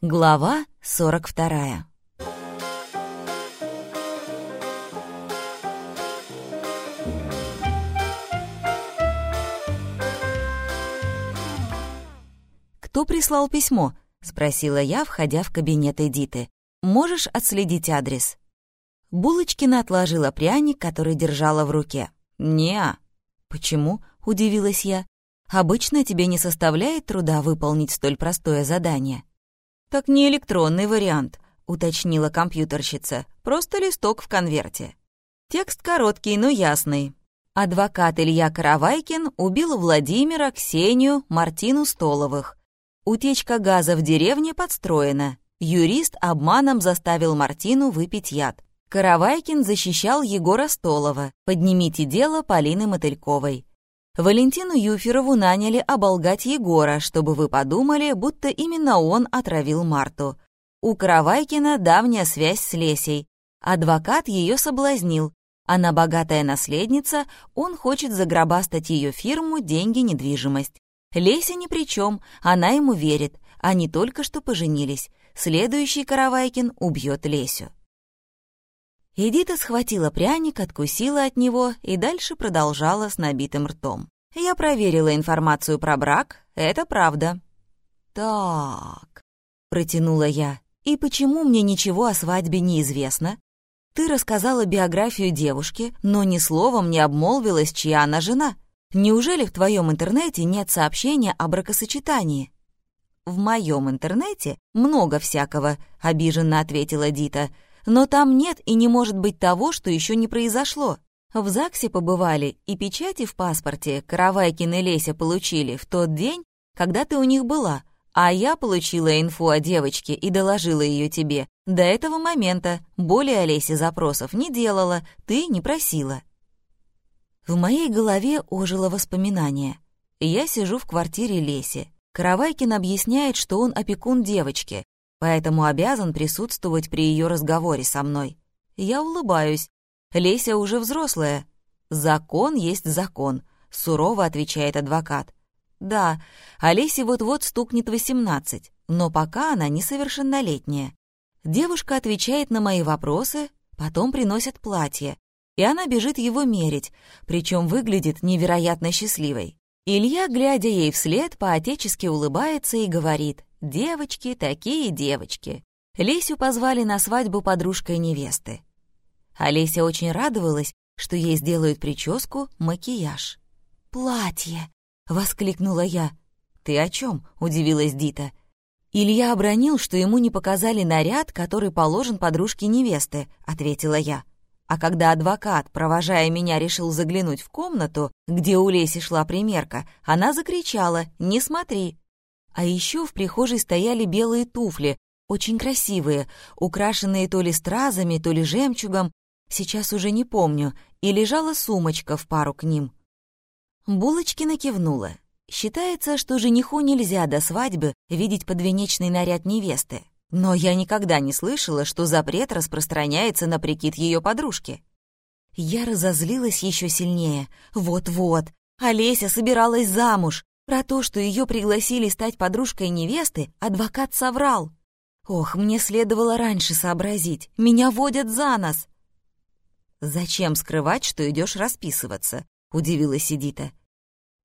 Глава 42. «Кто прислал письмо?» — спросила я, входя в кабинет Эдиты. «Можешь отследить адрес?» Булочкина отложила пряник, который держала в руке. «Не-а». «Почему?» — удивилась я. «Обычно тебе не составляет труда выполнить столь простое задание». «Так не электронный вариант», — уточнила компьютерщица. «Просто листок в конверте». Текст короткий, но ясный. Адвокат Илья Каравайкин убил Владимира, Ксению, Мартину Столовых. Утечка газа в деревне подстроена. Юрист обманом заставил Мартину выпить яд. Каравайкин защищал Егора Столова. Поднимите дело Полины Мотыльковой. Валентину Юферову наняли оболгать Егора, чтобы вы подумали, будто именно он отравил Марту. У Каравайкина давняя связь с Лесей. Адвокат ее соблазнил. Она богатая наследница, он хочет загробастать ее фирму, деньги, недвижимость. Леся ни при чем, она ему верит. Они только что поженились. Следующий Каравайкин убьет Лесю. Эдита схватила пряник, откусила от него и дальше продолжала с набитым ртом. «Я проверила информацию про брак, это правда». «Так», — протянула я, «и почему мне ничего о свадьбе не известно? Ты рассказала биографию девушки, но ни словом не обмолвилась, чья она жена. Неужели в твоем интернете нет сообщения о бракосочетании?» «В моем интернете много всякого», — обиженно ответила Дита, — но там нет и не может быть того, что еще не произошло. В ЗАГСе побывали, и печати в паспорте Каравайкин и Леся получили в тот день, когда ты у них была, а я получила инфу о девочке и доложила ее тебе. До этого момента более о запросов не делала, ты не просила. В моей голове ожило воспоминание. Я сижу в квартире Леси. Каравайкин объясняет, что он опекун девочки, поэтому обязан присутствовать при ее разговоре со мной. Я улыбаюсь. Леся уже взрослая. «Закон есть закон», — сурово отвечает адвокат. «Да, Олесе вот-вот стукнет восемнадцать, но пока она несовершеннолетняя. Девушка отвечает на мои вопросы, потом приносит платье, и она бежит его мерить, причем выглядит невероятно счастливой. Илья, глядя ей вслед, поотечески улыбается и говорит, Девочки такие девочки. Лесю позвали на свадьбу подружкой невесты. Олеся очень радовалась, что ей сделают прическу, макияж. «Платье!» — воскликнула я. «Ты о чем?» — удивилась Дита. «Илья обронил, что ему не показали наряд, который положен подружке невесты», — ответила я. А когда адвокат, провожая меня, решил заглянуть в комнату, где у Леси шла примерка, она закричала «Не смотри!» А еще в прихожей стояли белые туфли, очень красивые, украшенные то ли стразами, то ли жемчугом, сейчас уже не помню, и лежала сумочка в пару к ним. Булочкина кивнула. Считается, что жениху нельзя до свадьбы видеть подвенечный наряд невесты. Но я никогда не слышала, что запрет распространяется на прикид ее подружки. Я разозлилась еще сильнее. Вот-вот, Олеся собиралась замуж, про то, что ее пригласили стать подружкой невесты, адвокат соврал. Ох, мне следовало раньше сообразить. Меня водят за нос. «Зачем скрывать, что идешь расписываться?» — удивилась Эдита.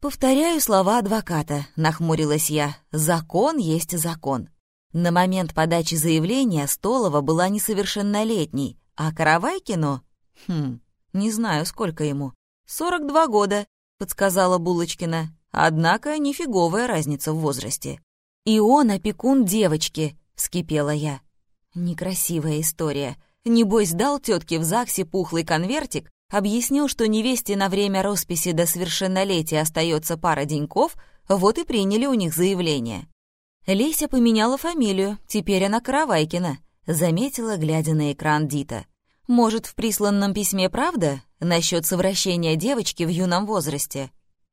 «Повторяю слова адвоката», — нахмурилась я. «Закон есть закон». На момент подачи заявления Столова была несовершеннолетней, а Каравайкину... Хм, не знаю, сколько ему. «Сорок два года», — подсказала Булочкина. Однако нифиговая разница в возрасте. «И он опекун девочки», — вскипела я. Некрасивая история. Небось, дал тетке в ЗАГСе пухлый конвертик, объяснил, что невесте на время росписи до совершеннолетия остается пара деньков, вот и приняли у них заявление. Леся поменяла фамилию, теперь она Каравайкина, заметила, глядя на экран Дита. Может, в присланном письме правда насчет совращения девочки в юном возрасте?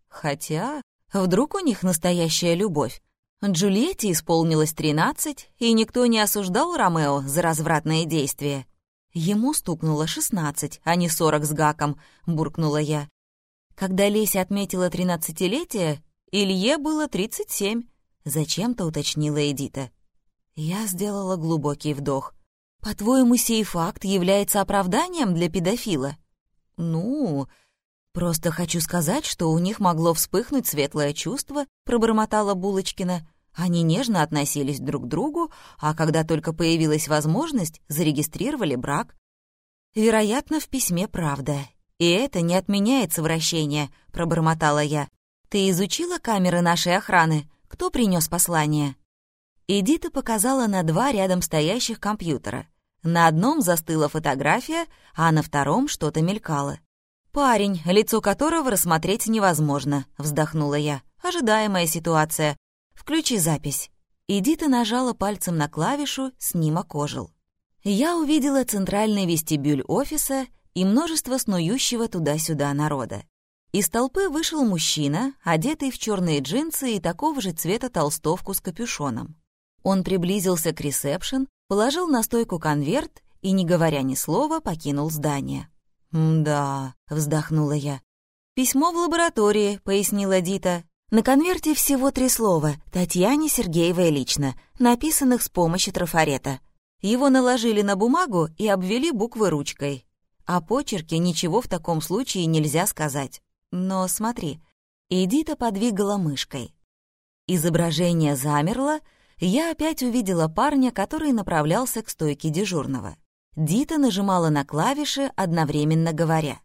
Хотя Вдруг у них настоящая любовь? Джульетте исполнилось тринадцать, и никто не осуждал Ромео за развратные действия. Ему стукнуло шестнадцать, а не сорок с гаком, буркнула я. Когда Леся отметила тринадцатилетие, Илье было тридцать семь, зачем-то уточнила Эдита. Я сделала глубокий вдох. «По-твоему, сей факт является оправданием для педофила?» «Ну...» «Просто хочу сказать, что у них могло вспыхнуть светлое чувство», — пробормотала Булочкина. Они нежно относились друг к другу, а когда только появилась возможность, зарегистрировали брак. «Вероятно, в письме правда. И это не отменяет совращение», — пробормотала я. «Ты изучила камеры нашей охраны? Кто принес послание?» Эдита показала на два рядом стоящих компьютера. На одном застыла фотография, а на втором что-то мелькало. «Парень, лицо которого рассмотреть невозможно», — вздохнула я. «Ожидаемая ситуация. Включи запись». Эдита нажала пальцем на клавишу, снимок ожил. Я увидела центральный вестибюль офиса и множество снующего туда-сюда народа. Из толпы вышел мужчина, одетый в черные джинсы и такого же цвета толстовку с капюшоном. Он приблизился к ресепшн, положил на стойку конверт и, не говоря ни слова, покинул здание. «Да», — вздохнула я. «Письмо в лаборатории», — пояснила Дита. На конверте всего три слова «Татьяне Сергеевой лично», написанных с помощью трафарета. Его наложили на бумагу и обвели буквы ручкой. О почерке ничего в таком случае нельзя сказать. Но смотри, Эдита подвигала мышкой. Изображение замерло, я опять увидела парня, который направлялся к стойке дежурного. Дита нажимала на клавиши, одновременно говоря.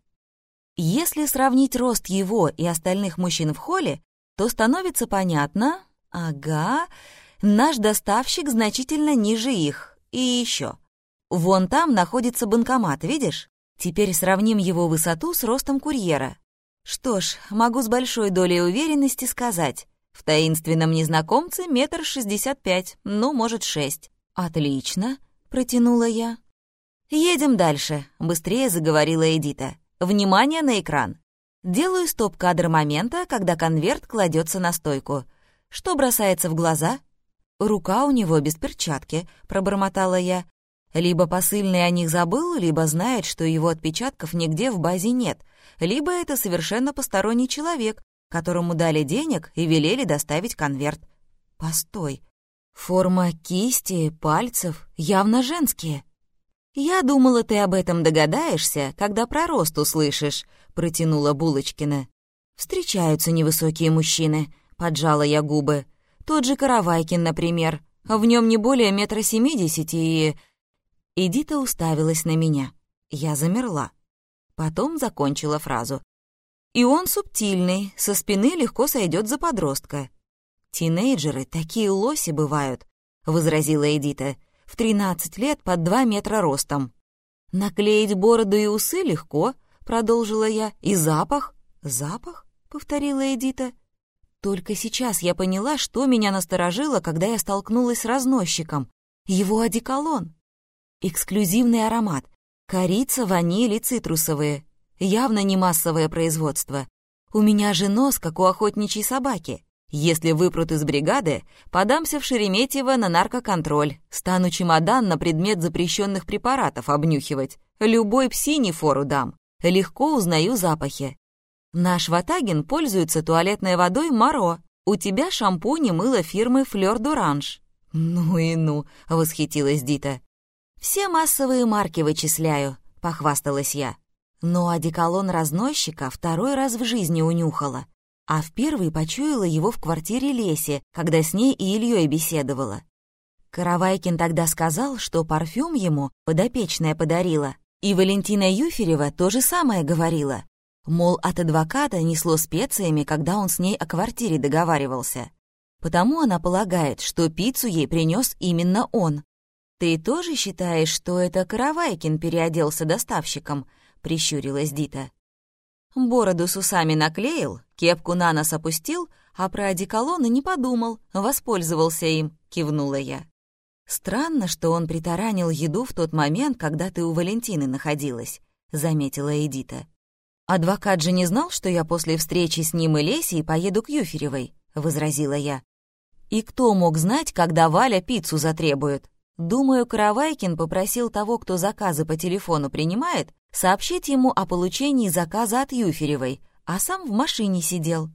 Если сравнить рост его и остальных мужчин в холле, то становится понятно, ага, наш доставщик значительно ниже их. И еще. Вон там находится банкомат, видишь? Теперь сравним его высоту с ростом курьера. Что ж, могу с большой долей уверенности сказать, в таинственном незнакомце метр шестьдесят пять, ну, может, шесть. «Отлично», — протянула я. «Едем дальше», — быстрее заговорила Эдита. «Внимание на экран. Делаю стоп-кадр момента, когда конверт кладется на стойку. Что бросается в глаза?» «Рука у него без перчатки», — пробормотала я. Либо посыльный о них забыл, либо знает, что его отпечатков нигде в базе нет, либо это совершенно посторонний человек, которому дали денег и велели доставить конверт. Постой. Форма кисти, пальцев явно женские. «Я думала, ты об этом догадаешься, когда про рост услышишь», — протянула Булочкина. «Встречаются невысокие мужчины», — поджала я губы. «Тот же Каравайкин, например. В нем не более метра семидесяти и...» Эдита уставилась на меня. Я замерла. Потом закончила фразу. «И он субтильный, со спины легко сойдет за подростка». «Тинейджеры такие лоси бывают», — возразила Эдита в 13 лет под 2 метра ростом. «Наклеить бороду и усы легко», — продолжила я. «И запах?» «Запах?» — повторила Эдита. Только сейчас я поняла, что меня насторожило, когда я столкнулась с разносчиком. Его одеколон. Эксклюзивный аромат. Корица, ваниль и цитрусовые. Явно не массовое производство. У меня же нос, как у охотничьей собаки. Если выпрут из бригады, подамся в Шереметьево на наркоконтроль, стану чемодан на предмет запрещенных препаратов обнюхивать. Любой псине фору дам. Легко узнаю запахи. Наш Ватагин пользуется туалетной водой Моро. У тебя шампунь и мыло фирмы Флёр Дуранж. Ну и ну, восхитилась Дита. Все массовые марки вычисляю, похвасталась я. Но одеколон разносчика второй раз в жизни унюхала а в первый почуяла его в квартире Леси, когда с ней и Ильей беседовала. Каравайкин тогда сказал, что парфюм ему подопечная подарила, и Валентина Юферева то же самое говорила. Мол, от адвоката несло специями, когда он с ней о квартире договаривался. Потому она полагает, что пиццу ей принес именно он. «Ты тоже считаешь, что это Каравайкин переоделся доставщиком?» — прищурилась Дита. Бороду с усами наклеил, кепку на нос опустил, а про одеколон и не подумал, воспользовался им, кивнула я. Странно, что он притаранил еду в тот момент, когда ты у Валентины находилась, заметила Эдита. Адвокат же не знал, что я после встречи с ним и Лесей поеду к Юферевой, возразила я. И кто мог знать, когда Валя пиццу затребует? Думаю, Каравайкин попросил того, кто заказы по телефону принимает, сообщить ему о получении заказа от Юферевой, а сам в машине сидел.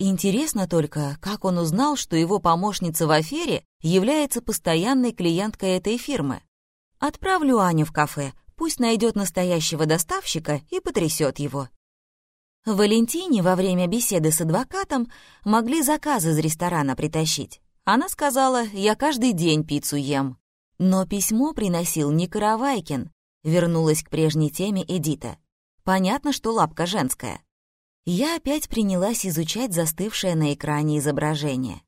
Интересно только, как он узнал, что его помощница в афере является постоянной клиенткой этой фирмы. Отправлю Аню в кафе, пусть найдет настоящего доставщика и потрясет его. Валентине во время беседы с адвокатом могли заказ из ресторана притащить. Она сказала, я каждый день пиццу ем. Но письмо приносил не Каравайкин. Вернулась к прежней теме Эдита. Понятно, что лапка женская. Я опять принялась изучать застывшее на экране изображение.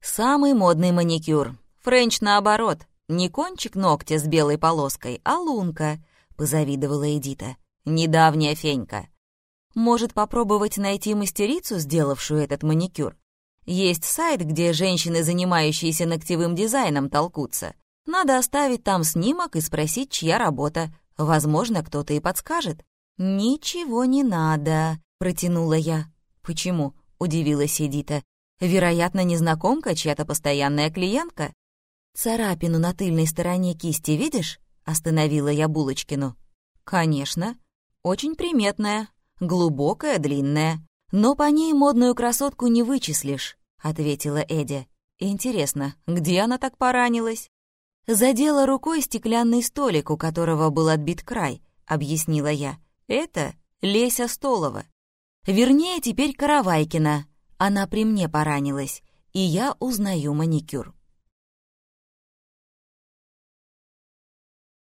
Самый модный маникюр. Френч наоборот. Не кончик ногтя с белой полоской, а лунка, позавидовала Эдита. Недавняя фенька. Может, попробовать найти мастерицу, сделавшую этот маникюр? Есть сайт, где женщины, занимающиеся ногтевым дизайном, толкутся. Надо оставить там снимок и спросить, чья работа. Возможно, кто-то и подскажет. «Ничего не надо», протянула я. «Почему?» — удивилась Эдита. «Вероятно, незнакомка, чья-то постоянная клиентка». «Царапину на тыльной стороне кисти видишь?» — остановила я Булочкину. «Конечно. Очень приметная, глубокая, длинная. Но по ней модную красотку не вычислишь», — ответила Эдя. «Интересно, где она так поранилась?» «Задела рукой стеклянный столик, у которого был отбит край», — объяснила я. «Это Леся Столова. Вернее, теперь Каравайкина. Она при мне поранилась, и я узнаю маникюр.